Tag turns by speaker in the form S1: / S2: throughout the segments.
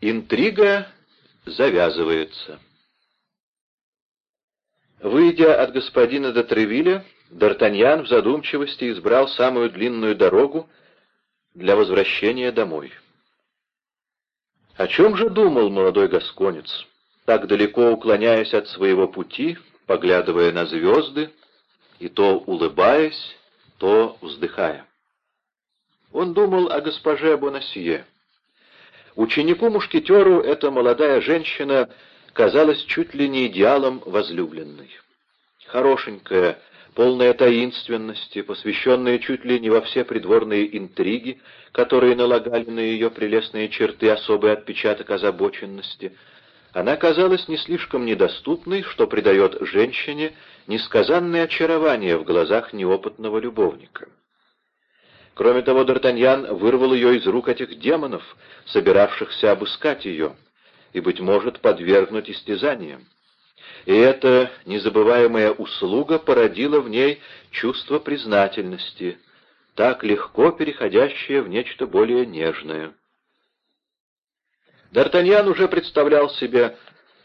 S1: Интрига завязывается. Выйдя от господина де Тревиля, Д'Артаньян в задумчивости избрал самую длинную дорогу для возвращения домой. О чем же думал молодой гасконец, так далеко уклоняясь от своего пути, поглядывая на звезды, и то улыбаясь, то вздыхая? Он думал о госпоже Бонасье. Ученику-мушкетеру эта молодая женщина казалась чуть ли не идеалом возлюбленной. Хорошенькая, полная таинственности, посвященная чуть ли не во все придворные интриги, которые налагали на ее прелестные черты особый отпечаток озабоченности, она казалась не слишком недоступной, что придает женщине несказанное очарование в глазах неопытного любовника. Кроме того, Д'Артаньян вырвал ее из рук этих демонов, собиравшихся обыскать ее, и, быть может, подвергнуть истязаниям. И эта незабываемая услуга породила в ней чувство признательности, так легко переходящее в нечто более нежное. Д'Артаньян уже представлял себе,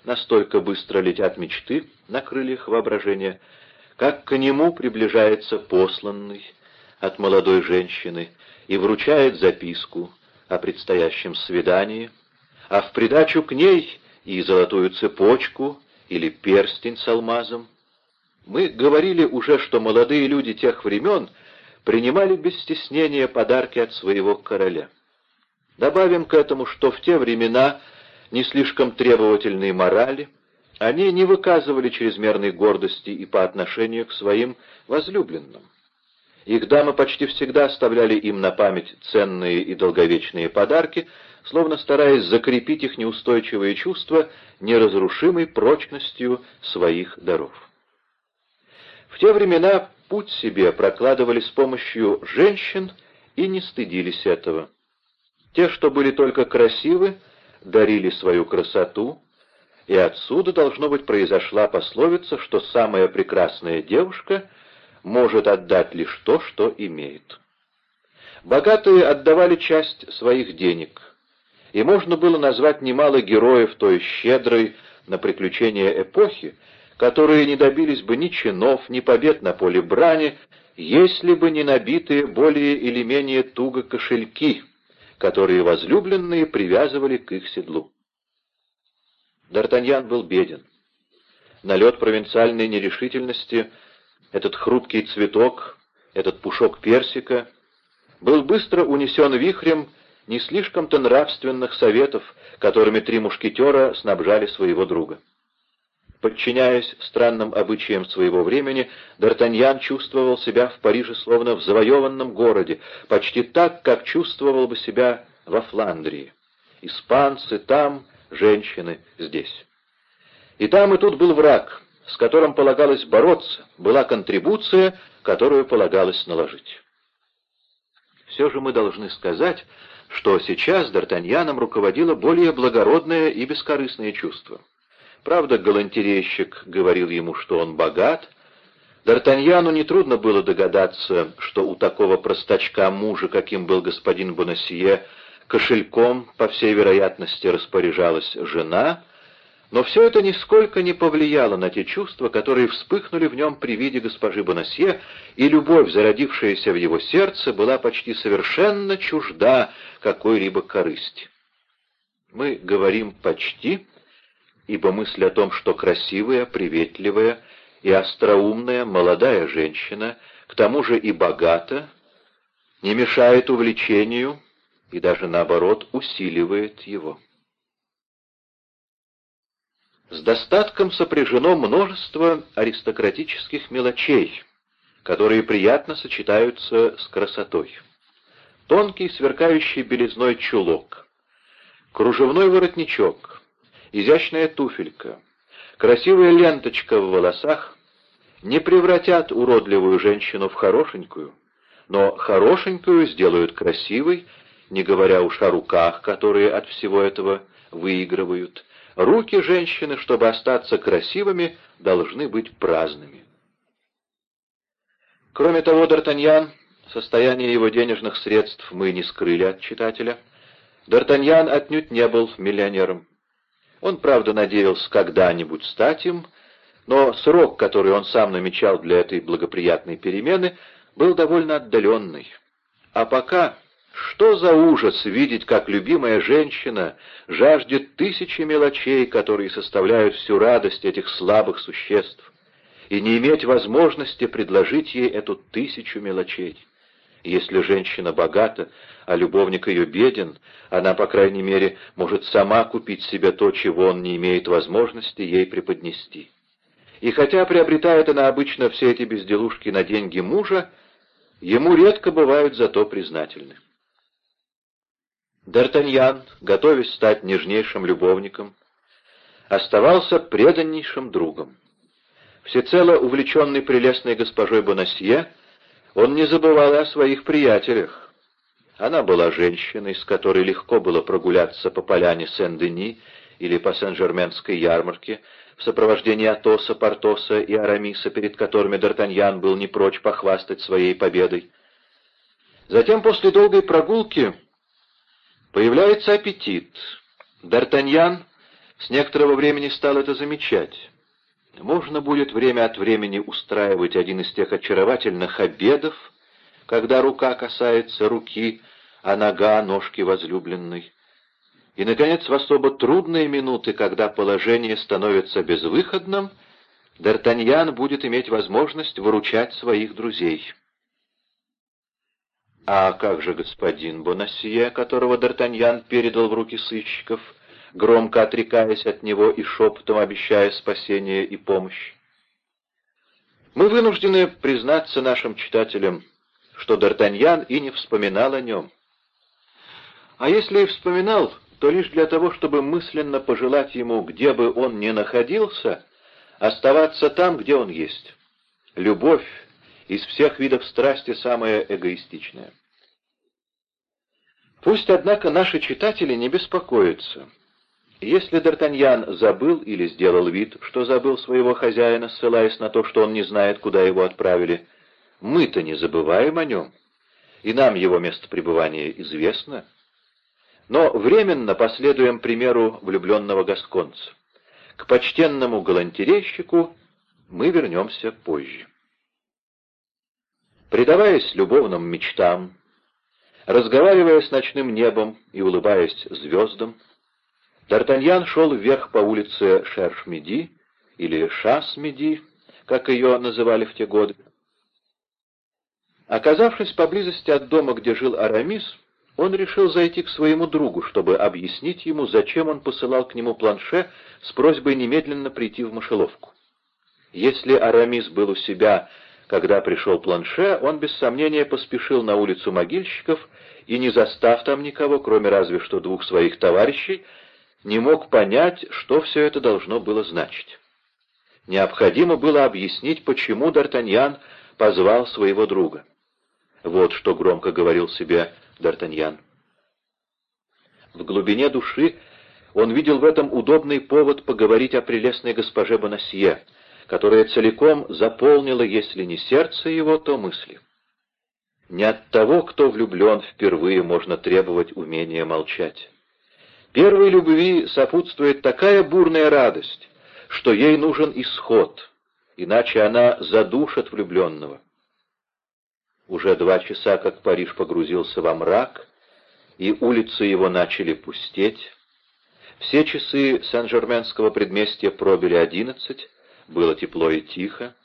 S1: настолько быстро летят мечты на крыльях воображения, как к нему приближается посланный, от молодой женщины и вручает записку о предстоящем свидании, а в придачу к ней и золотую цепочку или перстень с алмазом. Мы говорили уже, что молодые люди тех времен принимали без стеснения подарки от своего короля. Добавим к этому, что в те времена не слишком требовательные морали, они не выказывали чрезмерной гордости и по отношению к своим возлюбленным. Их дамы почти всегда оставляли им на память ценные и долговечные подарки, словно стараясь закрепить их неустойчивые чувства неразрушимой прочностью своих даров. В те времена путь себе прокладывали с помощью женщин и не стыдились этого. Те, что были только красивы, дарили свою красоту, и отсюда, должно быть, произошла пословица, что самая прекрасная девушка — может отдать лишь то, что имеет. Богатые отдавали часть своих денег, и можно было назвать немало героев той щедрой на приключения эпохи, которые не добились бы ни чинов, ни побед на поле брани, если бы не набитые более или менее туго кошельки, которые возлюбленные привязывали к их седлу. Д'Артаньян был беден. Налет провинциальной нерешительности — этот хрупкий цветок, этот пушок персика, был быстро унесен вихрем не слишком-то нравственных советов, которыми три мушкетера снабжали своего друга. Подчиняясь странным обычаям своего времени, Д'Артаньян чувствовал себя в Париже словно в завоеванном городе, почти так, как чувствовал бы себя во Фландрии. Испанцы там, женщины здесь. И там, и тут был враг, с которым полагалось бороться, была контрибуция, которую полагалось наложить. Все же мы должны сказать, что сейчас Д'Артаньяном руководило более благородное и бескорыстное чувство. Правда, галантерейщик говорил ему, что он богат. Д'Артаньяну нетрудно было догадаться, что у такого простачка мужа, каким был господин Бонасье, кошельком, по всей вероятности, распоряжалась жена, но все это нисколько не повлияло на те чувства, которые вспыхнули в нем при виде госпожи Бонасье, и любовь, зародившаяся в его сердце, была почти совершенно чужда какой-либо корысти. Мы говорим «почти», ибо мысль о том, что красивая, приветливая и остроумная молодая женщина, к тому же и богата, не мешает увлечению и даже наоборот усиливает его. С достатком сопряжено множество аристократических мелочей, которые приятно сочетаются с красотой. Тонкий сверкающий белизной чулок, кружевной воротничок, изящная туфелька, красивая ленточка в волосах не превратят уродливую женщину в хорошенькую, но хорошенькую сделают красивой, не говоря уж о руках, которые от всего этого выигрывают, Руки женщины, чтобы остаться красивыми, должны быть праздными. Кроме того, Д'Артаньян, состояние его денежных средств мы не скрыли от читателя, Д'Артаньян отнюдь не был миллионером. Он, правда, надеялся когда-нибудь стать им, но срок, который он сам намечал для этой благоприятной перемены, был довольно отдаленный. А пока что за ужас видеть, как любимая женщина жаждет тысячи мелочей, которые составляют всю радость этих слабых существ, и не иметь возможности предложить ей эту тысячу мелочей. Если женщина богата, а любовник ее беден, она, по крайней мере, может сама купить себе то, чего он не имеет возможности ей преподнести. И хотя приобретает она обычно все эти безделушки на деньги мужа, ему редко бывают зато признательны. Д'Артаньян, готовясь стать нежнейшим любовником, оставался преданнейшим другом. Всецело увлеченный прелестной госпожой Бонасье, он не забывал о своих приятелях. Она была женщиной, с которой легко было прогуляться по поляне Сен-Дени или по Сен-Жерменской ярмарке в сопровождении Атоса, Портоса и Арамиса, перед которыми Д'Артаньян был не прочь похвастать своей победой. Затем, после долгой прогулки, появляется аппетит. Д'Артаньян с некоторого времени стал это замечать. Можно будет время от времени устраивать один из тех очаровательных обедов, когда рука касается руки, а нога — ножки возлюбленной. И, наконец, в особо трудные минуты, когда положение становится безвыходным, Д'Артаньян будет иметь возможность выручать своих друзей. А как же господин Бонасье, которого Д'Артаньян передал в руки сыщиков — громко отрекаясь от него и шепотом обещая спасение и помощь. Мы вынуждены признаться нашим читателям, что Д'Артаньян и не вспоминал о нем. А если и вспоминал, то лишь для того, чтобы мысленно пожелать ему, где бы он ни находился, оставаться там, где он есть. Любовь из всех видов страсти самая эгоистичная. Пусть, однако, наши читатели не беспокоятся. Если Д'Артаньян забыл или сделал вид, что забыл своего хозяина, ссылаясь на то, что он не знает, куда его отправили, мы-то не забываем о нем, и нам его место пребывания известно. Но временно последуем примеру влюбленного гасконца. К почтенному галантерейщику мы вернемся позже. Предаваясь любовным мечтам, разговаривая с ночным небом и улыбаясь звездам, Д'Артаньян шел вверх по улице Шерш-Меди, или Шас-Меди, как ее называли в те годы. Оказавшись поблизости от дома, где жил Арамис, он решил зайти к своему другу, чтобы объяснить ему, зачем он посылал к нему планше с просьбой немедленно прийти в мышеловку. Если Арамис был у себя, когда пришел планше, он без сомнения поспешил на улицу могильщиков и, не застав там никого, кроме разве что двух своих товарищей, не мог понять, что все это должно было значить. Необходимо было объяснить, почему Д'Артаньян позвал своего друга. Вот что громко говорил себе Д'Артаньян. В глубине души он видел в этом удобный повод поговорить о прелестной госпоже Бонасье, которая целиком заполнила, если не сердце его, то мысли. Не от того, кто влюблен впервые, можно требовать умения молчать. Первой любви сопутствует такая бурная радость, что ей нужен исход, иначе она задушит влюбленного. Уже два часа, как Париж погрузился во мрак, и улицы его начали пустеть. Все часы Сен-Жерменского предместья пробили одиннадцать, было тепло и тихо.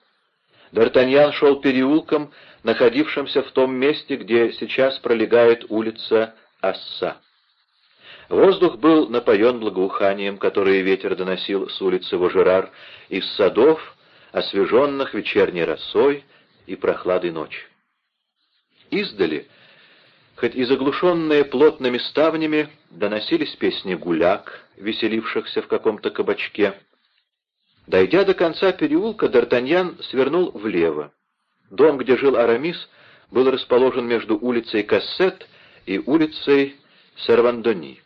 S1: Д'Артаньян шел переулком, находившимся в том месте, где сейчас пролегает улица Асса. Воздух был напоен благоуханием, которое ветер доносил с улицы Вожерар, из садов, освеженных вечерней росой и прохладой ночи. Издали, хоть и заглушенные плотными ставнями, доносились песни гуляк, веселившихся в каком-то кабачке. Дойдя до конца переулка, Д'Артаньян свернул влево. Дом, где жил Арамис, был расположен между улицей Кассет и улицей Сервандони.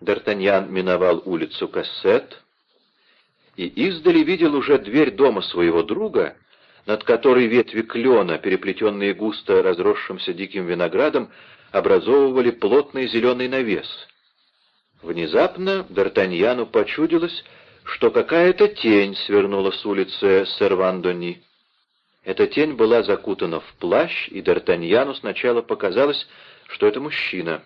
S1: Д'Артаньян миновал улицу Кассет и издали видел уже дверь дома своего друга, над которой ветви клена, переплетенные густо разросшимся диким виноградом, образовывали плотный зеленый навес. Внезапно Д'Артаньяну почудилось, что какая-то тень свернула с улицы Сервандони. Эта тень была закутана в плащ, и Д'Артаньяну сначала показалось, что это мужчина.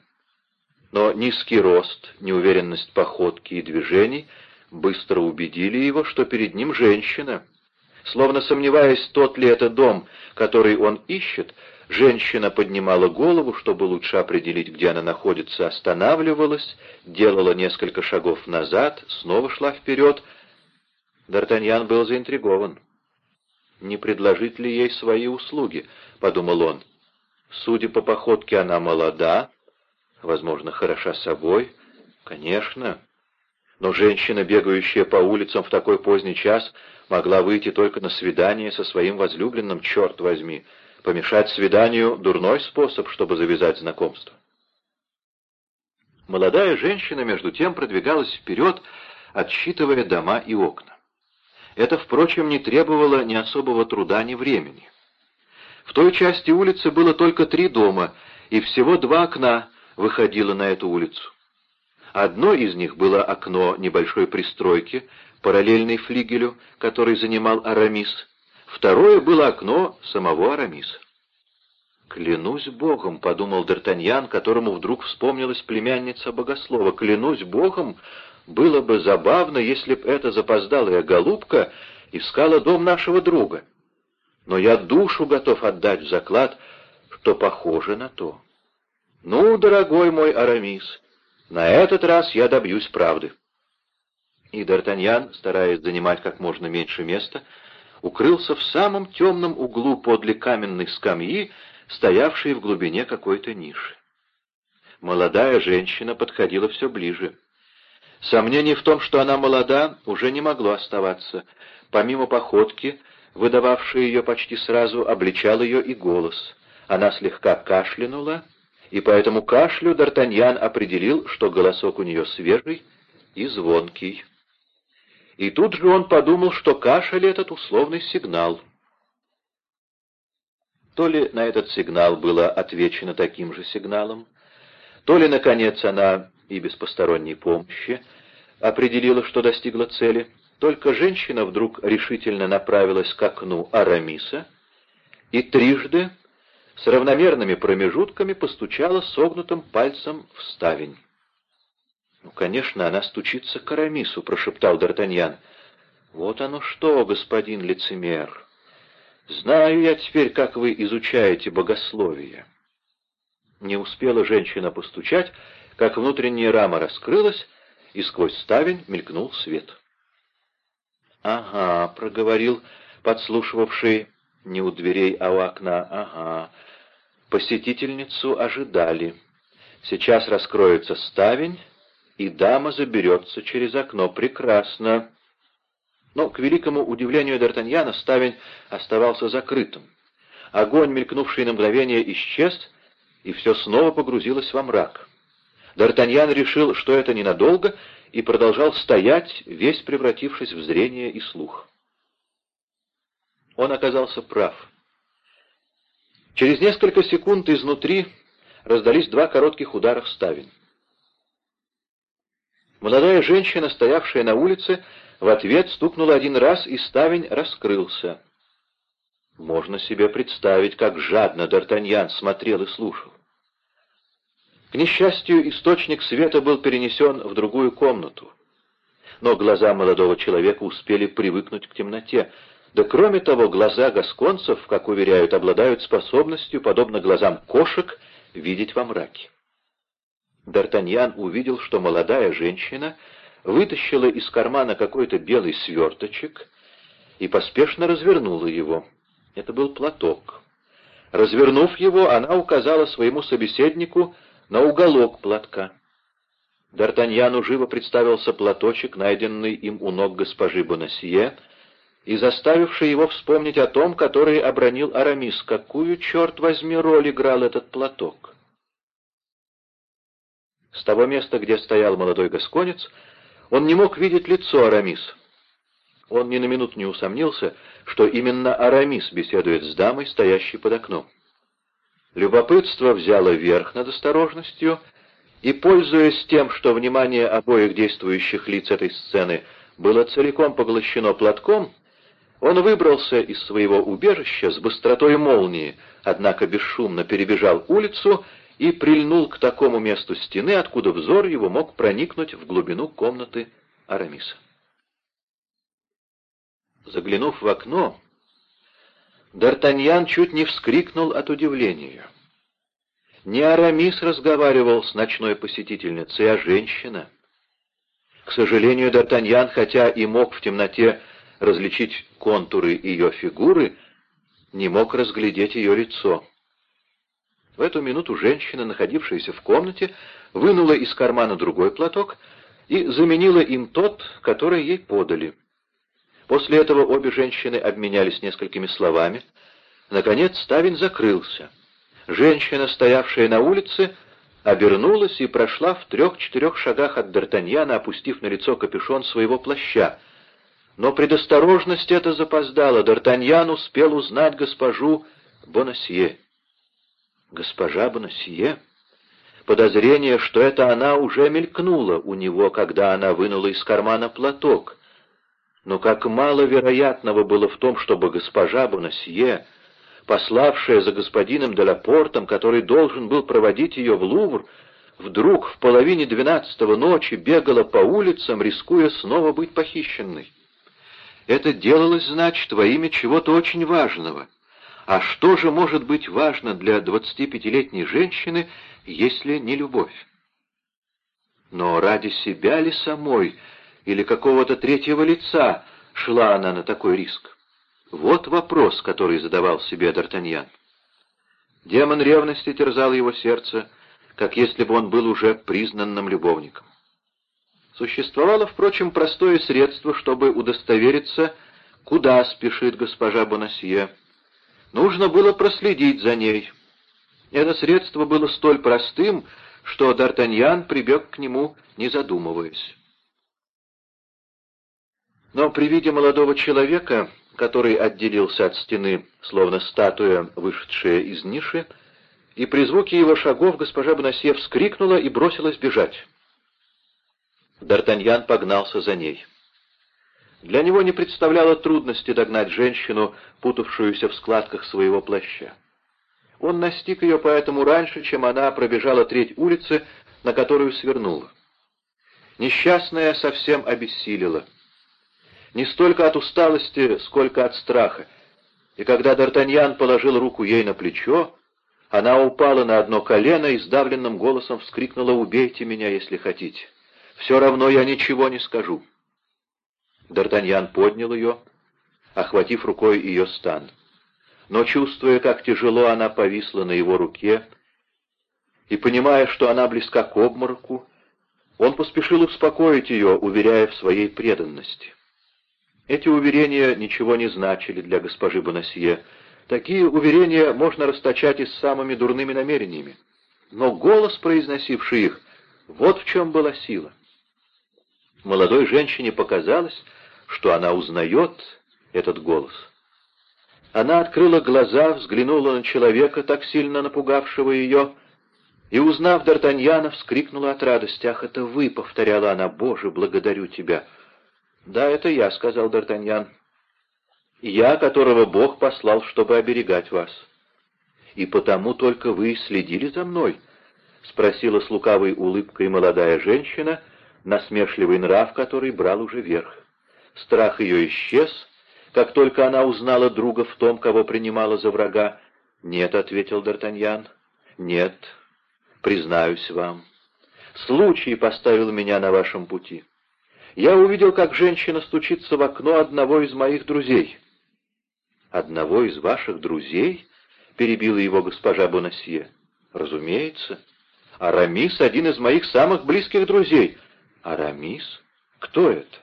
S1: Но низкий рост, неуверенность походки и движений быстро убедили его, что перед ним женщина. Словно сомневаясь, тот ли это дом, который он ищет, женщина поднимала голову, чтобы лучше определить, где она находится, останавливалась, делала несколько шагов назад, снова шла вперед. Д'Артаньян был заинтригован. «Не предложить ли ей свои услуги?» — подумал он. «Судя по походке, она молода, возможно, хороша собой. Конечно. Но женщина, бегающая по улицам в такой поздний час, могла выйти только на свидание со своим возлюбленным, черт возьми. Помешать свиданию — дурной способ, чтобы завязать знакомство. Молодая женщина, между тем, продвигалась вперед, отсчитывая дома и окна. Это, впрочем, не требовало ни особого труда, ни времени. В той части улицы было только три дома, и всего два окна выходило на эту улицу. Одно из них было окно небольшой пристройки, параллельной флигелю, который занимал Арамис. Второе было окно самого Арамиса. «Клянусь Богом», — подумал Д'Артаньян, которому вдруг вспомнилась племянница богослова, «клянусь Богом, было бы забавно, если б эта запоздалая голубка искала дом нашего друга. Но я душу готов отдать в заклад, что похоже на то. Ну, дорогой мой Арамис, на этот раз я добьюсь правды. И Д'Артаньян, стараясь занимать как можно меньше места, укрылся в самом темном углу подле каменной скамьи, стоявшей в глубине какой-то ниши. Молодая женщина подходила все ближе. Сомнений в том, что она молода, уже не могло оставаться. Помимо походки, выдававшей ее почти сразу, обличал ее и голос. Она слегка кашлянула, и по этому кашлю Д'Артаньян определил, что голосок у нее свежий и звонкий. И тут же он подумал, что кашель этот условный сигнал. То ли на этот сигнал было отвечено таким же сигналом, то ли, наконец, она и без посторонней помощи определила, что достигла цели, только женщина вдруг решительно направилась к окну Арамиса и трижды с равномерными промежутками постучала согнутым пальцем в ставень. «Ну, конечно, она стучится к Арамису», — прошептал Д'Артаньян. «Вот оно что, господин лицемер! Знаю я теперь, как вы изучаете богословие». Не успела женщина постучать, как внутренняя рама раскрылась, и сквозь ставень мелькнул свет. «Ага», — проговорил подслушивавший не у дверей, а у окна, «ага». Посетительницу ожидали. Сейчас раскроется ставень, и дама заберется через окно. Прекрасно. Но, к великому удивлению Д'Артаньяна, ставень оставался закрытым. Огонь, мелькнувший на мгновение, исчез, и все снова погрузилось во мрак. Д'Артаньян решил, что это ненадолго, и продолжал стоять, весь превратившись в зрение и слух. Он оказался прав. Через несколько секунд изнутри раздались два коротких удара в ставень. Молодая женщина, стоявшая на улице, в ответ стукнула один раз, и ставень раскрылся. Можно себе представить, как жадно Д'Артаньян смотрел и слушал. К несчастью, источник света был перенесен в другую комнату. Но глаза молодого человека успели привыкнуть к темноте. Да кроме того, глаза гасконцев, как уверяют, обладают способностью, подобно глазам кошек, видеть во мраке. Д'Артаньян увидел, что молодая женщина вытащила из кармана какой-то белый сверточек и поспешно развернула его. Это был платок. Развернув его, она указала своему собеседнику на уголок платка. Д'Артаньяну живо представился платочек, найденный им у ног госпожи Бонасье, и заставивший его вспомнить о том, который обронил Арамис. Какую, черт возьми, роль играл этот платок? С того места, где стоял молодой гасконец, он не мог видеть лицо Арамис. Он ни на минуту не усомнился, что именно Арамис беседует с дамой, стоящей под окном. Любопытство взяло верх над осторожностью, и, пользуясь тем, что внимание обоих действующих лиц этой сцены было целиком поглощено платком, он выбрался из своего убежища с быстротой молнии, однако бесшумно перебежал улицу и прильнул к такому месту стены, откуда взор его мог проникнуть в глубину комнаты Арамиса. Заглянув в окно, Д'Артаньян чуть не вскрикнул от удивления. Не Арамис разговаривал с ночной посетительницей, а женщина. К сожалению, Д'Артаньян, хотя и мог в темноте различить контуры ее фигуры, не мог разглядеть ее лицо. В эту минуту женщина, находившаяся в комнате, вынула из кармана другой платок и заменила им тот, который ей подали. После этого обе женщины обменялись несколькими словами. Наконец ставень закрылся. Женщина, стоявшая на улице, обернулась и прошла в трех-четырех шагах от Д'Артаньяна, опустив на лицо капюшон своего плаща. Но предосторожность эта запоздала. Д'Артаньян успел узнать госпожу Бонасье. Госпожа Бонасье? Подозрение, что это она уже мелькнуло у него, когда она вынула из кармана платок но как мало вероятного было в том, чтобы госпожа Бонасье, пославшая за господином Делапортом, который должен был проводить ее в Лувр, вдруг в половине двенадцатого ночи бегала по улицам, рискуя снова быть похищенной. Это делалось, значит, во имя чего-то очень важного. А что же может быть важно для двадцатипятилетней женщины, если не любовь? Но ради себя ли самой или какого-то третьего лица шла она на такой риск? Вот вопрос, который задавал себе Д'Артаньян. Демон ревности терзал его сердце, как если бы он был уже признанным любовником. Существовало, впрочем, простое средство, чтобы удостовериться, куда спешит госпожа Бонасье. Нужно было проследить за ней. Это средство было столь простым, что Д'Артаньян прибег к нему, не задумываясь. Но при виде молодого человека, который отделился от стены, словно статуя, вышедшая из ниши, и при звуке его шагов госпожа Бонасье вскрикнула и бросилась бежать. Д'Артаньян погнался за ней. Для него не представляло трудности догнать женщину, путавшуюся в складках своего плаща. Он настиг ее поэтому раньше, чем она пробежала треть улицы, на которую свернула. Несчастная совсем обессилила не столько от усталости, сколько от страха. И когда Д'Артаньян положил руку ей на плечо, она упала на одно колено и сдавленным голосом вскрикнула «Убейте меня, если хотите. Все равно я ничего не скажу». Д'Артаньян поднял ее, охватив рукой ее стан. Но, чувствуя, как тяжело она повисла на его руке, и понимая, что она близка к обмороку, он поспешил успокоить ее, уверяя в своей преданности. Эти уверения ничего не значили для госпожи Бонасье. Такие уверения можно расточать и с самыми дурными намерениями. Но голос, произносивший их, вот в чем была сила. Молодой женщине показалось, что она узнает этот голос. Она открыла глаза, взглянула на человека, так сильно напугавшего ее, и, узнав Д'Артаньяна, вскрикнула от радости. «Ах, это вы!» — повторяла она. «Боже, благодарю тебя!» «Да, это я», — сказал Д'Артаньян. «Я, которого Бог послал, чтобы оберегать вас». «И потому только вы следили за мной?» — спросила с лукавой улыбкой молодая женщина, насмешливый нрав, который брал уже верх. Страх ее исчез, как только она узнала друга в том, кого принимала за врага. «Нет», — ответил Д'Артаньян, — «нет, признаюсь вам. Случай поставил меня на вашем пути» я увидел, как женщина стучится в окно одного из моих друзей. «Одного из ваших друзей?» — перебила его госпожа Бонасье. «Разумеется. Арамис — один из моих самых близких друзей». «Арамис? Кто это?»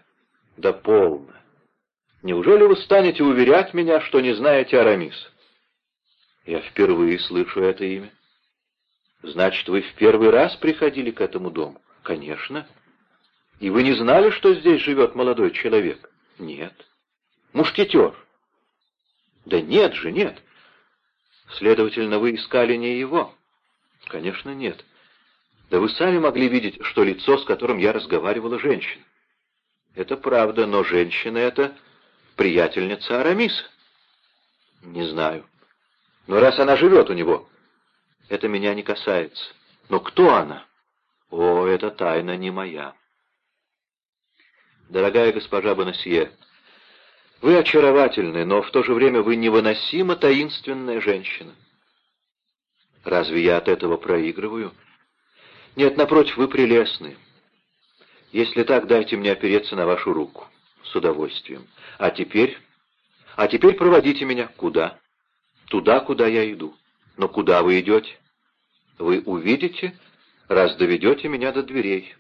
S1: «Да полно. Неужели вы станете уверять меня, что не знаете Арамис?» «Я впервые слышу это имя». «Значит, вы в первый раз приходили к этому дому?» «Конечно». И вы не знали, что здесь живет молодой человек? Нет. Мушкетер? Да нет же, нет. Следовательно, вы искали не его? Конечно, нет. Да вы сами могли видеть, что лицо, с которым я разговаривала, женщина. Это правда, но женщина эта приятельница Арамиса. Не знаю. Но раз она живет у него, это меня не касается. Но кто она? О, это тайна не моя. Дорогая госпожа Бонасье, вы очаровательны, но в то же время вы невыносимо таинственная женщина. Разве я от этого проигрываю? Нет, напротив, вы прелестны. Если так, дайте мне опереться на вашу руку. С удовольствием. А теперь... А теперь проводите меня. Куда? Туда, куда я иду. Но куда вы идете? Вы увидите, раз доведете меня до дверей.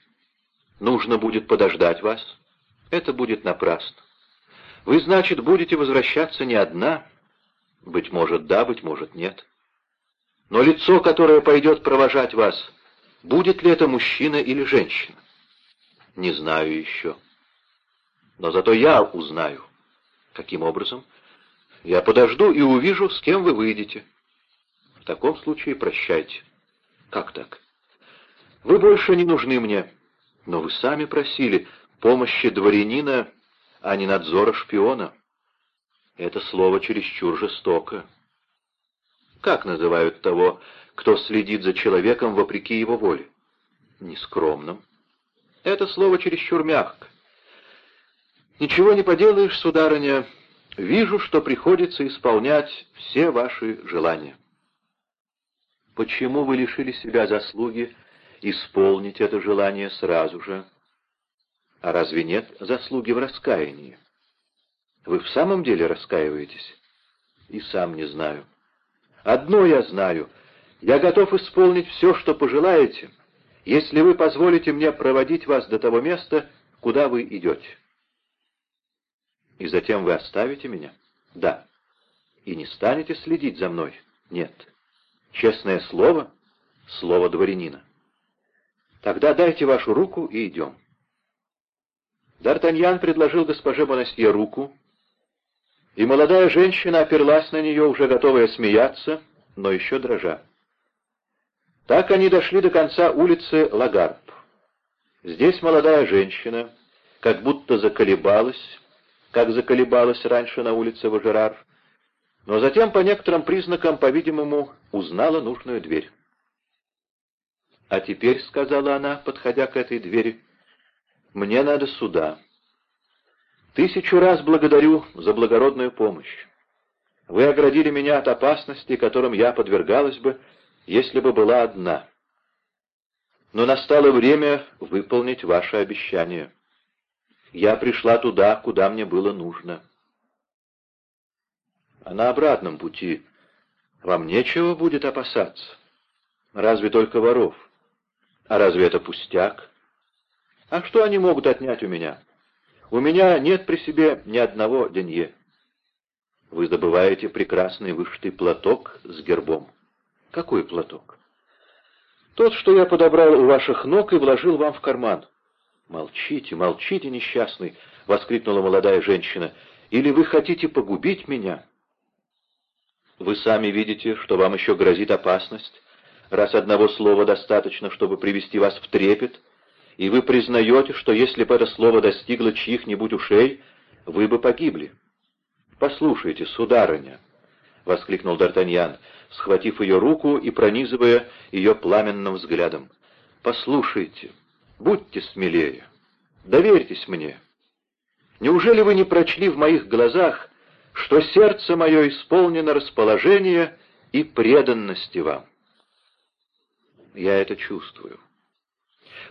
S1: Нужно будет подождать вас. Это будет напрасно. Вы, значит, будете возвращаться не одна. Быть может, да, быть может, нет. Но лицо, которое пойдет провожать вас, будет ли это мужчина или женщина? Не знаю еще. Но зато я узнаю. Каким образом? Я подожду и увижу, с кем вы выйдете. В таком случае прощайте. Как так? Вы больше не нужны мне. Но вы сами просили помощи дворянина, а не надзора шпиона. Это слово чересчур жестоко. Как называют того, кто следит за человеком вопреки его воле? Нескромным. Это слово чересчур мягко. Ничего не поделаешь, сударыня, вижу, что приходится исполнять все ваши желания. Почему вы лишили себя заслуги исполнить это желание сразу же? А разве нет заслуги в раскаянии? Вы в самом деле раскаиваетесь? И сам не знаю. Одно я знаю. Я готов исполнить все, что пожелаете, если вы позволите мне проводить вас до того места, куда вы идете. И затем вы оставите меня? Да. И не станете следить за мной? Нет. Честное слово? Слово дворянина. Тогда дайте вашу руку и идем. Д'Артаньян предложил госпоже Монасье руку, и молодая женщина оперлась на нее, уже готовая смеяться, но еще дрожа. Так они дошли до конца улицы Лагарп. Здесь молодая женщина, как будто заколебалась, как заколебалась раньше на улице Важерар, но затем по некоторым признакам, по-видимому, узнала нужную дверь. «А теперь», — сказала она, подходя к этой двери, — «мне надо сюда. Тысячу раз благодарю за благородную помощь. Вы оградили меня от опасности, которым я подвергалась бы, если бы была одна. Но настало время выполнить ваше обещание. Я пришла туда, куда мне было нужно. А на обратном пути вам нечего будет опасаться. Разве только воров. А разве это пустяк? А что они могут отнять у меня? У меня нет при себе ни одного денье. Вы добываете прекрасный вышитый платок с гербом. Какой платок? Тот, что я подобрал у ваших ног и вложил вам в карман. Молчите, молчите, несчастный, — воскликнула молодая женщина. Или вы хотите погубить меня? Вы сами видите, что вам еще грозит опасность, раз одного слова достаточно, чтобы привести вас в трепет, и вы признаете, что если бы это слово достигло чьих-нибудь ушей, вы бы погибли. Послушайте, сударыня, — воскликнул Д'Артаньян, схватив ее руку и пронизывая ее пламенным взглядом. «Послушайте, будьте смелее, доверьтесь мне. Неужели вы не прочли в моих глазах, что сердце мое исполнено расположения и преданности вам?» Я это чувствую.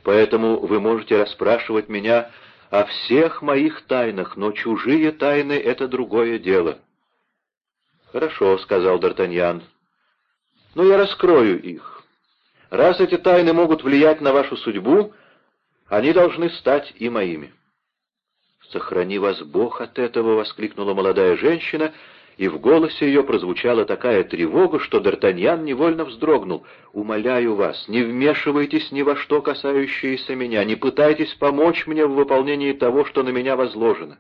S1: Поэтому вы можете расспрашивать меня о всех моих тайнах, но чужие тайны — это другое дело. «Хорошо», — сказал Д'Артаньян, — «но я раскрою их. Раз эти тайны могут влиять на вашу судьбу, они должны стать и моими». «Сохрани вас Бог от этого!» — воскликнула молодая женщина и в голосе ее прозвучала такая тревога, что Д'Артаньян невольно вздрогнул. «Умоляю вас, не вмешивайтесь ни во что, касающееся меня, не пытайтесь помочь мне в выполнении того, что на меня возложено.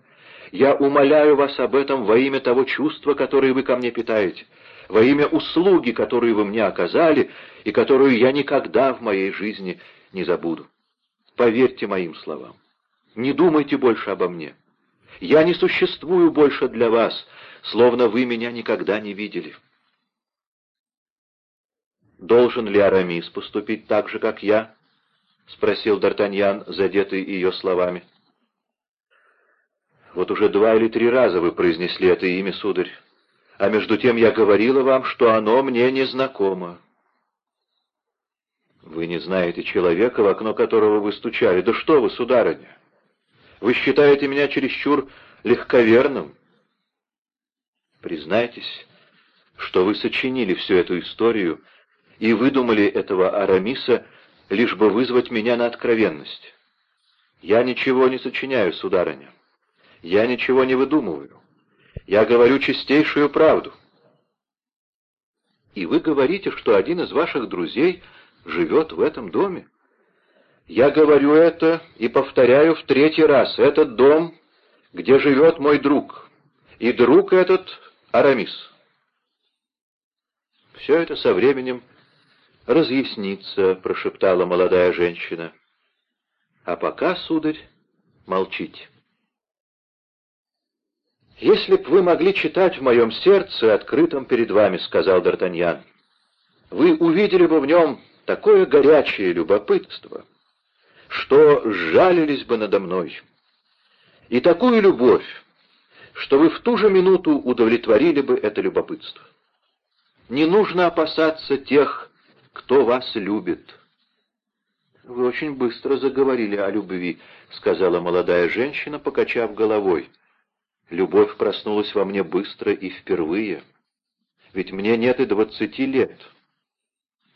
S1: Я умоляю вас об этом во имя того чувства, которое вы ко мне питаете. Во имя услуги, которую вы мне оказали и которую я никогда в моей жизни не забуду. Поверьте моим словам. Не думайте больше обо мне. Я не существую больше для вас, словно вы меня никогда не видели. «Должен ли Арамис поступить так же, как я?» — спросил Д'Артаньян, задетый ее словами. «Вот уже два или три раза вы произнесли это имя, сударь, а между тем я говорила вам, что оно мне не знакомо». «Вы не знаете человека, в окно которого вы стучали. Да что вы, сударыня! Вы считаете меня чересчур легковерным?» «Признайтесь, что вы сочинили всю эту историю и выдумали этого Арамиса, лишь бы вызвать меня на откровенность. Я ничего не сочиняю, сударыня. Я ничего не выдумываю. Я говорю чистейшую правду. И вы говорите, что один из ваших друзей живет в этом доме? Я говорю это и повторяю в третий раз. Этот дом, где живет мой друг. И друг этот — Арамис. Все это со временем разъяснится, — прошептала молодая женщина. А пока, сударь, молчите. «Если б вы могли читать в моем сердце, открытом перед вами, — сказал Д'Артаньян, — вы увидели бы в нем такое горячее любопытство, что сжалились бы надо мной, и такую любовь, что вы в ту же минуту удовлетворили бы это любопытство. Не нужно опасаться тех, кто вас любит». «Вы очень быстро заговорили о любви», — сказала молодая женщина, покачав головой. «Любовь проснулась во мне быстро и впервые. Ведь мне нет и двадцати лет».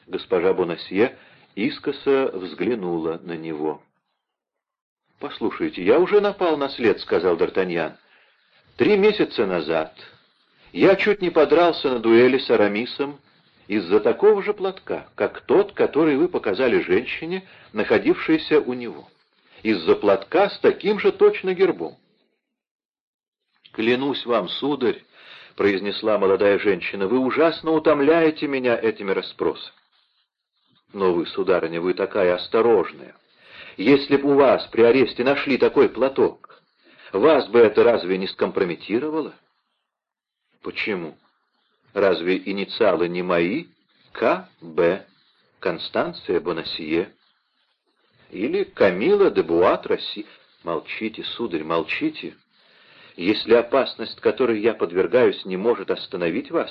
S1: Госпожа Бонасье искоса взглянула на него. «Послушайте, я уже напал на след», — сказал Д'Артаньян. «Три месяца назад я чуть не подрался на дуэли с Арамисом из-за такого же платка, как тот, который вы показали женщине, находившейся у него. Из-за платка с таким же точно гербом. «Клянусь вам, сударь», — произнесла молодая женщина, — «вы ужасно утомляете меня этими расспросами». «Но вы, сударыня, вы такая осторожная. Если б у вас при аресте нашли такой платок, вас бы это разве не скомпрометировало?» «Почему?» Разве инициалы не мои? К. Б. Констанция Бонасье. Или Камила де Буат Росси. Молчите, сударь, молчите. Если опасность, которой я подвергаюсь, не может остановить вас,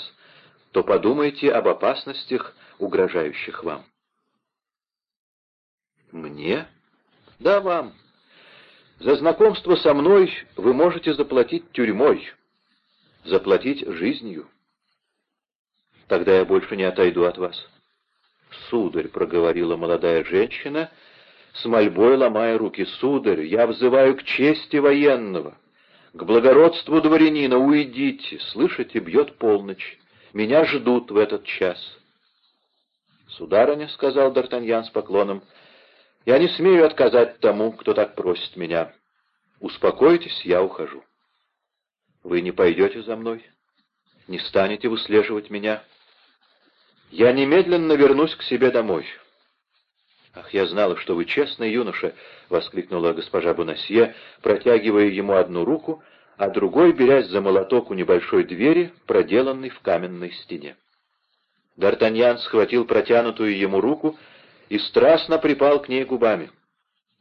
S1: то подумайте об опасностях, угрожающих вам. Мне? Да, вам. За знакомство со мной вы можете заплатить тюрьмой, заплатить жизнью. Тогда я больше не отойду от вас. «Сударь», — проговорила молодая женщина, с мольбой ломая руки, — «сударь, я взываю к чести военного, к благородству дворянина, уйдите, слышите, бьет полночь, меня ждут в этот час». «Сударыня», — сказал Д'Артаньян с поклоном, — «я не смею отказать тому, кто так просит меня. Успокойтесь, я ухожу». «Вы не пойдете за мной? Не станете выслеживать меня?» Я немедленно вернусь к себе домой». «Ах, я знала, что вы честный юноша!» — воскликнула госпожа Бонасье, протягивая ему одну руку, а другой берясь за молоток у небольшой двери, проделанной в каменной стене. Д'Артаньян схватил протянутую ему руку и страстно припал к ней губами.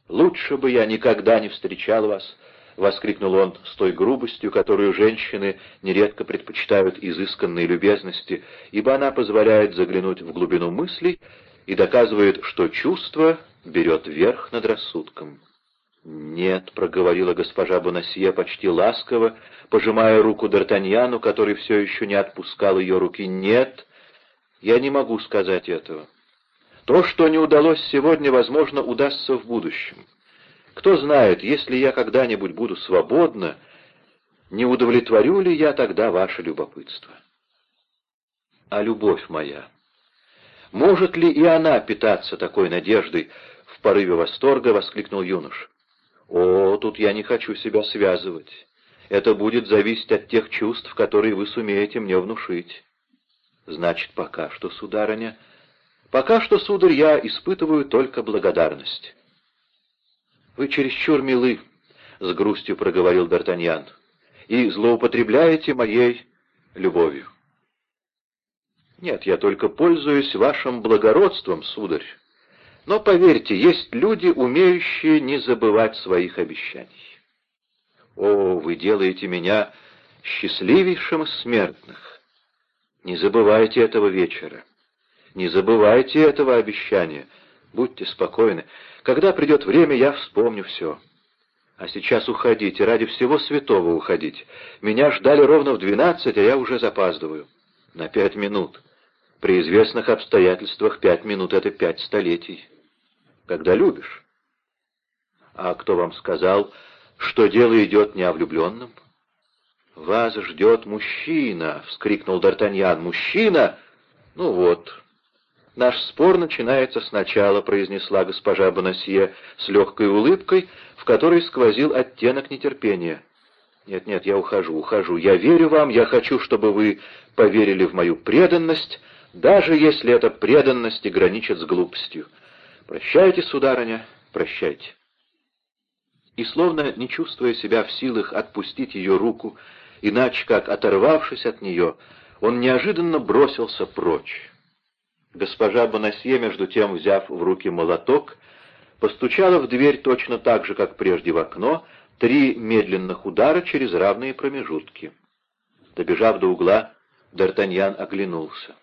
S1: «Лучше бы я никогда не встречал вас!» — воскликнул он с той грубостью, которую женщины нередко предпочитают изысканной любезности, ибо она позволяет заглянуть в глубину мыслей и доказывает, что чувство берет верх над рассудком. «Нет», — проговорила госпожа Бонасье почти ласково, пожимая руку Д'Артаньяну, который все еще не отпускал ее руки. «Нет, я не могу сказать этого. То, что не удалось сегодня, возможно, удастся в будущем. Кто знает, если я когда-нибудь буду свободна, не удовлетворю ли я тогда ваше любопытство? А любовь моя, может ли и она питаться такой надеждой? В порыве восторга воскликнул юнош. О, тут я не хочу себя связывать. Это будет зависеть от тех чувств, которые вы сумеете мне внушить. Значит, пока что, сударыня, пока что, сударь, я испытываю только благодарность. Вы чересчур милы, — с грустью проговорил Д'Артаньян, — и злоупотребляете моей любовью. Нет, я только пользуюсь вашим благородством, сударь. Но поверьте, есть люди, умеющие не забывать своих обещаний. О, вы делаете меня счастливейшим из смертных. Не забывайте этого вечера. Не забывайте этого обещания. Будьте спокойны. Когда придет время, я вспомню все. А сейчас уходите, ради всего святого уходите. Меня ждали ровно в двенадцать, а я уже запаздываю. На пять минут. При известных обстоятельствах пять минут — это пять столетий. Когда любишь. А кто вам сказал, что дело идет не о влюбленном? «Вас ждет мужчина!» — вскрикнул Д'Артаньян. «Мужчина? Ну вот, «Наш спор начинается сначала», — произнесла госпожа Бонасье с легкой улыбкой, в которой сквозил оттенок нетерпения. «Нет-нет, я ухожу, ухожу. Я верю вам, я хочу, чтобы вы поверили в мою преданность, даже если эта преданность граничит с глупостью. Прощайте, сударыня, прощайте». И словно не чувствуя себя в силах отпустить ее руку, иначе как оторвавшись от нее, он неожиданно бросился прочь. Госпожа Бонасье, между тем, взяв в руки молоток, постучала в дверь точно так же, как прежде в окно, три медленных удара через равные промежутки. Добежав до угла, Д'Артаньян оглянулся.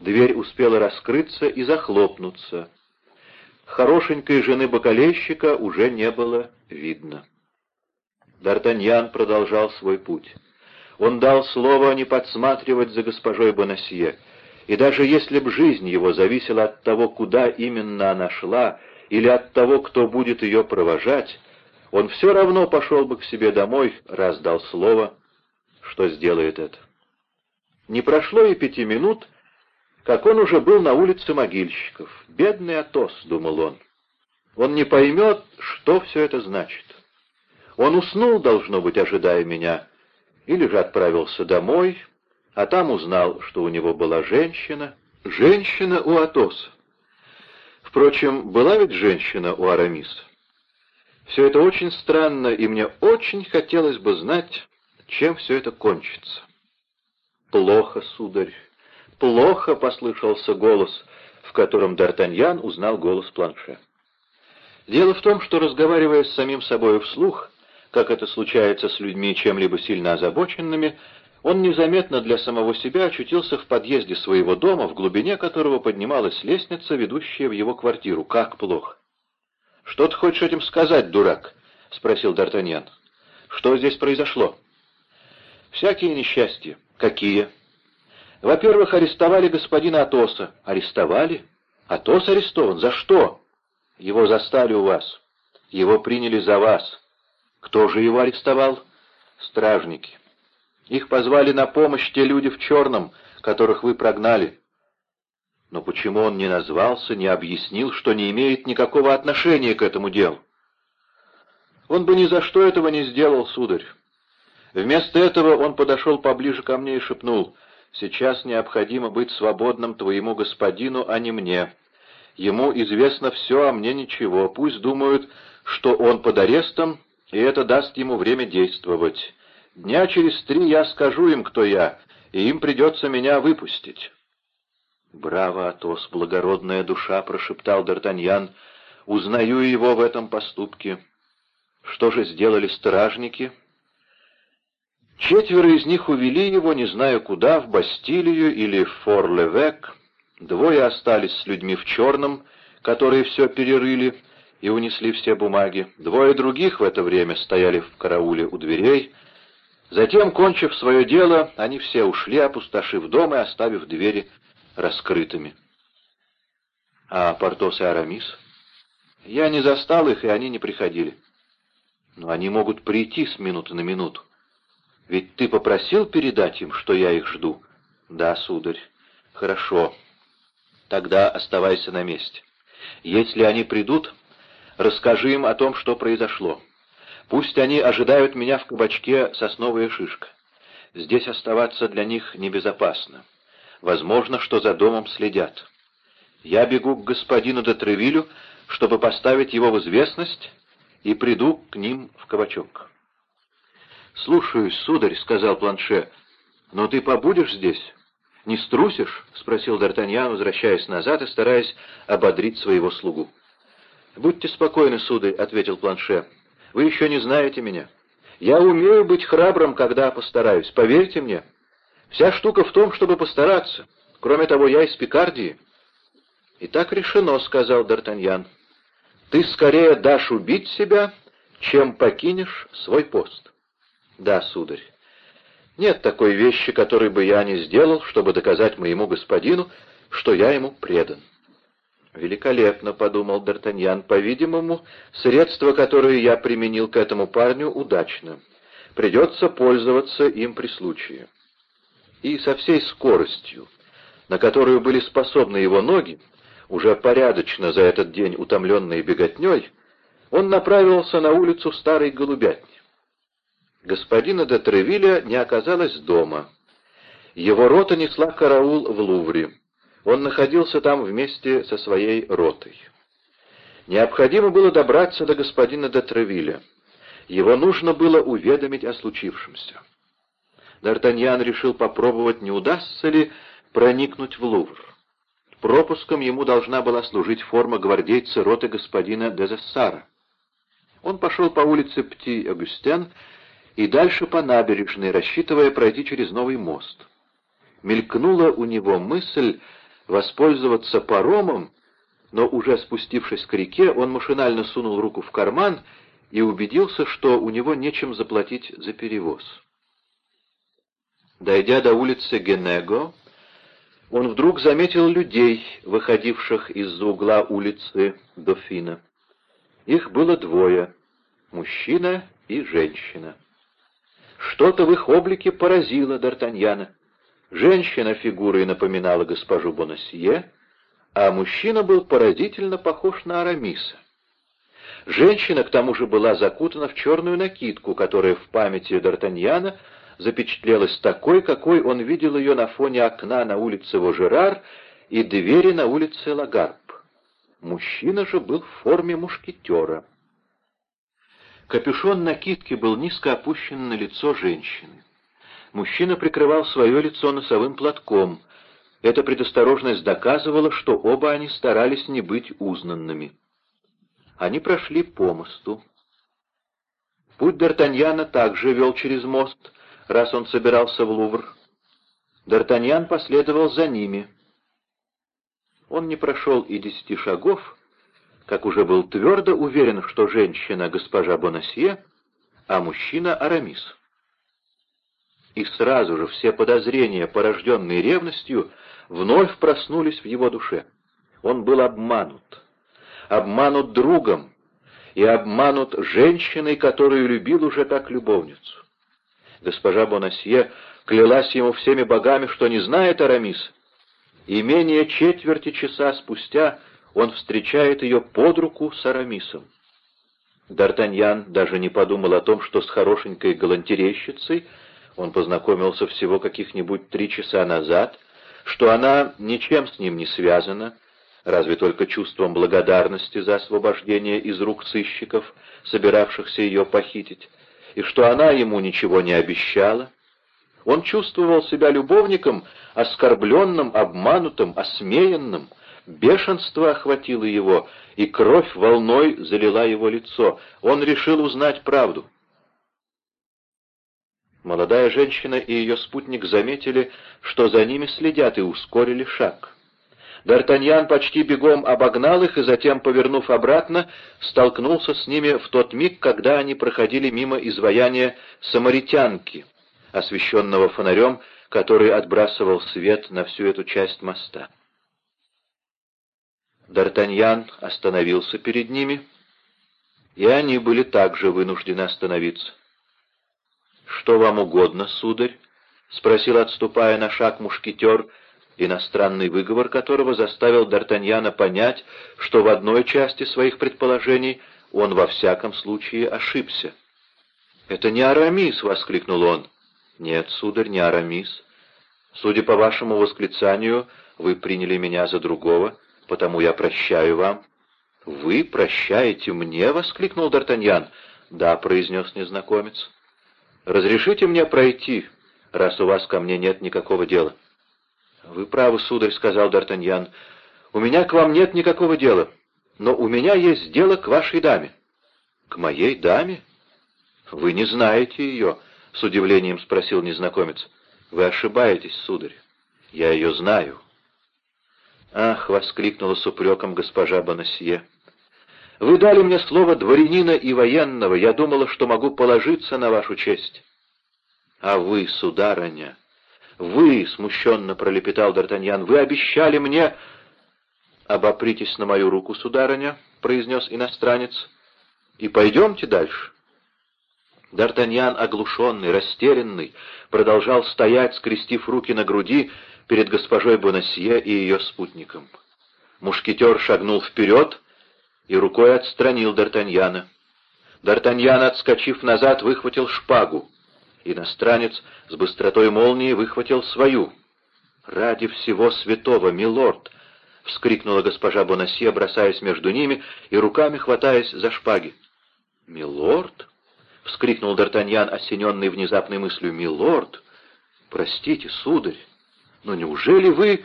S1: Дверь успела раскрыться и захлопнуться. Хорошенькой жены бокалейщика уже не было видно. Д'Артаньян продолжал свой путь. Он дал слово не подсматривать за госпожой Бонасье, и даже если б жизнь его зависела от того, куда именно она шла, или от того, кто будет ее провожать, он все равно пошел бы к себе домой, раз дал слово, что сделает это. Не прошло и пяти минут, как он уже был на улице могильщиков. «Бедный Атос», — думал он. «Он не поймет, что все это значит. Он уснул, должно быть, ожидая меня, или же отправился домой, а там узнал, что у него была женщина, женщина у Атоса. Впрочем, была ведь женщина у Арамиса. Все это очень странно, и мне очень хотелось бы знать, чем все это кончится. «Плохо, сударь, плохо!» — послышался голос, в котором Д'Артаньян узнал голос Планше. Дело в том, что, разговаривая с самим собой вслух, как это случается с людьми чем-либо сильно озабоченными, он незаметно для самого себя очутился в подъезде своего дома, в глубине которого поднималась лестница, ведущая в его квартиру. Как плохо! «Что ты хочешь этим сказать, дурак?» — спросил Д'Артаньян. «Что здесь произошло?» «Всякие несчастья». «Какие?» «Во-первых, арестовали господина Атоса». «Арестовали? Атос арестован? За что?» «Его застали у вас. Его приняли за вас». «Кто же его арестовал?» «Стражники». Их позвали на помощь те люди в черном, которых вы прогнали. Но почему он не назвался, не объяснил, что не имеет никакого отношения к этому делу? Он бы ни за что этого не сделал, сударь. Вместо этого он подошел поближе ко мне и шепнул, «Сейчас необходимо быть свободным твоему господину, а не мне. Ему известно все, а мне ничего. Пусть думают, что он под арестом, и это даст ему время действовать. Дня через три я скажу им, кто я, и им придется меня выпустить». «Браво, Атос, благородная душа!» — прошептал Д'Артаньян. «Узнаю его в этом поступке. Что же сделали стражники?» Четверо из них увели его, не знаю куда, в Бастилию или в Фор-Левек. Двое остались с людьми в черном, которые все перерыли и унесли все бумаги. Двое других в это время стояли в карауле у дверей — Затем, кончив свое дело, они все ушли, опустошив дом и оставив двери раскрытыми. А Портос и Арамис? Я не застал их, и они не приходили. Но они могут прийти с минуты на минуту. Ведь ты попросил передать им, что я их жду? Да, сударь. Хорошо. Тогда оставайся на месте. Если они придут, расскажи им о том, что произошло. Пусть они ожидают меня в кабачке «Сосновая шишка». Здесь оставаться для них небезопасно. Возможно, что за домом следят. Я бегу к господину де Тревилю, чтобы поставить его в известность, и приду к ним в кабачок. «Слушаюсь, сударь», — сказал Планше, — «но ты побудешь здесь?» «Не струсишь?» — спросил Д'Артаньян, возвращаясь назад и стараясь ободрить своего слугу. «Будьте спокойны, сударь», — ответил Планше. «Вы еще не знаете меня. Я умею быть храбрым, когда постараюсь, поверьте мне. Вся штука в том, чтобы постараться. Кроме того, я из Пикардии». «И так решено», — сказал Д'Артаньян. «Ты скорее дашь убить себя, чем покинешь свой пост». «Да, сударь». Нет такой вещи, которой бы я не сделал, чтобы доказать моему господину, что я ему предан. «Великолепно», — подумал Д'Артаньян, — «по-видимому, средство, которое я применил к этому парню, удачно. Придется пользоваться им при случае». И со всей скоростью, на которую были способны его ноги, уже порядочно за этот день утомленный беготней, он направился на улицу Старой Голубятни. Господина де Тревиля не оказалось дома. Его рота несла караул в Лувре. Он находился там вместе со своей ротой. Необходимо было добраться до господина де Тревиля. Его нужно было уведомить о случившемся. Д'Артаньян решил попробовать, не удастся ли проникнуть в Лувр. Пропуском ему должна была служить форма гвардейца роты господина Дезессара. Он пошел по улице Пти-Агустен и дальше по набережной, рассчитывая пройти через новый мост. Мелькнула у него мысль воспользоваться паромом, но уже спустившись к реке, он машинально сунул руку в карман и убедился, что у него нечем заплатить за перевоз. Дойдя до улицы Генего, он вдруг заметил людей, выходивших из-за угла улицы Дофина. Их было двое — мужчина и женщина. Что-то в их облике поразило Д'Артаньяна. Женщина фигурой напоминала госпожу Бонасье, а мужчина был поразительно похож на Арамиса. Женщина, к тому же, была закутана в черную накидку, которая в памяти Д'Артаньяна запечатлелась такой, какой он видел ее на фоне окна на улице Вожерар и двери на улице Лагарб. Мужчина же был в форме мушкетера. Капюшон накидки был низко опущен на лицо женщины. Мужчина прикрывал свое лицо носовым платком. Эта предосторожность доказывала, что оба они старались не быть узнанными. Они прошли по мосту. Путь Д'Артаньяна также вел через мост, раз он собирался в Лувр. Д'Артаньян последовал за ними. Он не прошел и десяти шагов, как уже был твердо уверен, что женщина — госпожа Бонасье, а мужчина — Арамис. И сразу же все подозрения, порожденные ревностью, вновь проснулись в его душе. Он был обманут. Обманут другом и обманут женщиной, которую любил уже как любовницу. Госпожа Бонасье клялась ему всеми богами, что не знает Арамис, и менее четверти часа спустя — он встречает ее под руку с Арамисом. Д'Артаньян даже не подумал о том, что с хорошенькой галантерейщицей он познакомился всего каких-нибудь три часа назад, что она ничем с ним не связана, разве только чувством благодарности за освобождение из рук сыщиков, собиравшихся ее похитить, и что она ему ничего не обещала. Он чувствовал себя любовником, оскорбленным, обманутым, осмеянным, Бешенство охватило его, и кровь волной залила его лицо. Он решил узнать правду. Молодая женщина и ее спутник заметили, что за ними следят, и ускорили шаг. Д'Артаньян почти бегом обогнал их и затем, повернув обратно, столкнулся с ними в тот миг, когда они проходили мимо изваяния самаритянки, освещенного фонарем, который отбрасывал свет на всю эту часть моста. Д'Артаньян остановился перед ними, и они были также вынуждены остановиться. «Что вам угодно, сударь?» — спросил, отступая на шаг мушкетер, иностранный выговор которого заставил Д'Артаньяна понять, что в одной части своих предположений он во всяком случае ошибся. «Это не Арамис!» — воскликнул он. «Нет, сударь, не Арамис. Судя по вашему восклицанию, вы приняли меня за другого, потому я прощаю вам». «Вы прощаете мне?» — воскликнул Д'Артаньян. «Да», — произнес незнакомец. «Разрешите мне пройти, раз у вас ко мне нет никакого дела». «Вы правы, сударь», — сказал Д'Артаньян. «У меня к вам нет никакого дела, но у меня есть дело к вашей даме». «К моей даме? Вы не знаете ее?» — с удивлением спросил незнакомец. «Вы ошибаетесь, сударь. Я ее знаю». «Ах!» — воскликнула с упреком госпожа Бонасье. Вы дали мне слово дворянина и военного, я думала, что могу положиться на вашу честь. А вы, сударыня, вы, — смущенно пролепетал Д'Артаньян, — вы обещали мне... «Обопритесь на мою руку, сударыня», — произнес иностранец, — «и пойдемте дальше». Д'Артаньян, оглушенный, растерянный, продолжал стоять, скрестив руки на груди перед госпожой Бонасье и ее спутником. Мушкетер шагнул вперед и рукой отстранил Д'Артаньяна. Д'Артаньян, отскочив назад, выхватил шпагу. Иностранец с быстротой молнии выхватил свою. «Ради всего святого, милорд!» — вскрикнула госпожа Бонасье, бросаясь между ними и руками хватаясь за шпаги. «Милорд?» — вскрикнул Д'Артаньян, осененный внезапной мыслью. «Милорд? Простите, сударь, но неужели вы...»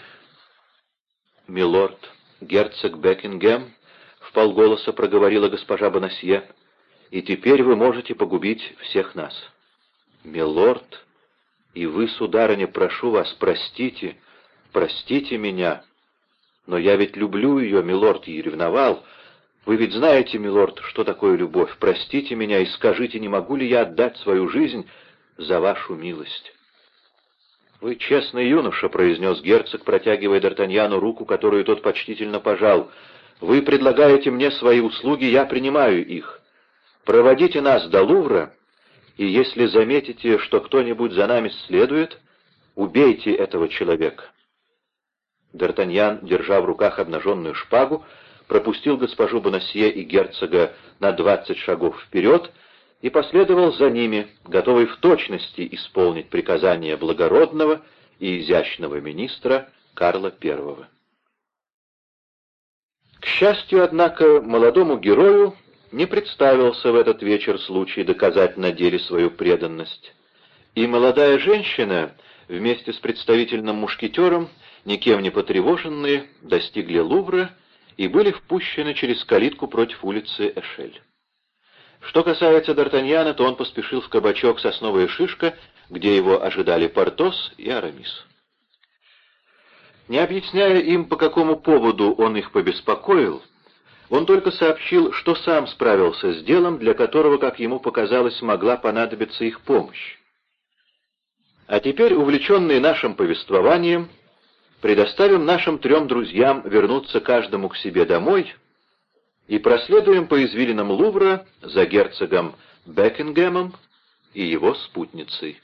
S1: «Милорд, герцог Бекингем — вполголоса проговорила госпожа Бонасье, — «и теперь вы можете погубить всех нас». «Милорд, и вы, сударыня, прошу вас, простите, простите меня. Но я ведь люблю ее, милорд, и ревновал. Вы ведь знаете, милорд, что такое любовь. Простите меня и скажите, не могу ли я отдать свою жизнь за вашу милость?» «Вы честный юноша», — произнес герцог, протягивая Д'Артаньяну руку, которую тот почтительно пожал — вы предлагаете мне свои услуги, я принимаю их. Проводите нас до Лувра, и если заметите, что кто-нибудь за нами следует, убейте этого человека». Д'Артаньян, держа в руках обнаженную шпагу, пропустил госпожу Бонасье и герцога на двадцать шагов вперед и последовал за ними, готовый в точности исполнить приказания благородного и изящного министра Карла I. К счастью, однако, молодому герою не представился в этот вечер случай доказать на деле свою преданность. И молодая женщина вместе с представительным мушкетером, никем не потревоженные, достигли Лувра и были впущены через калитку против улицы Эшель. Что касается Д'Артаньяна, то он поспешил в кабачок «Сосновая шишка», где его ожидали Портос и Арамис. Не объясняя им, по какому поводу он их побеспокоил, он только сообщил, что сам справился с делом, для которого, как ему показалось, могла понадобиться их помощь. А теперь, увлеченные нашим повествованием, предоставим нашим трем друзьям вернуться каждому к себе домой и проследуем по извилинам Лувра за герцогом Бекингемом и его спутницей.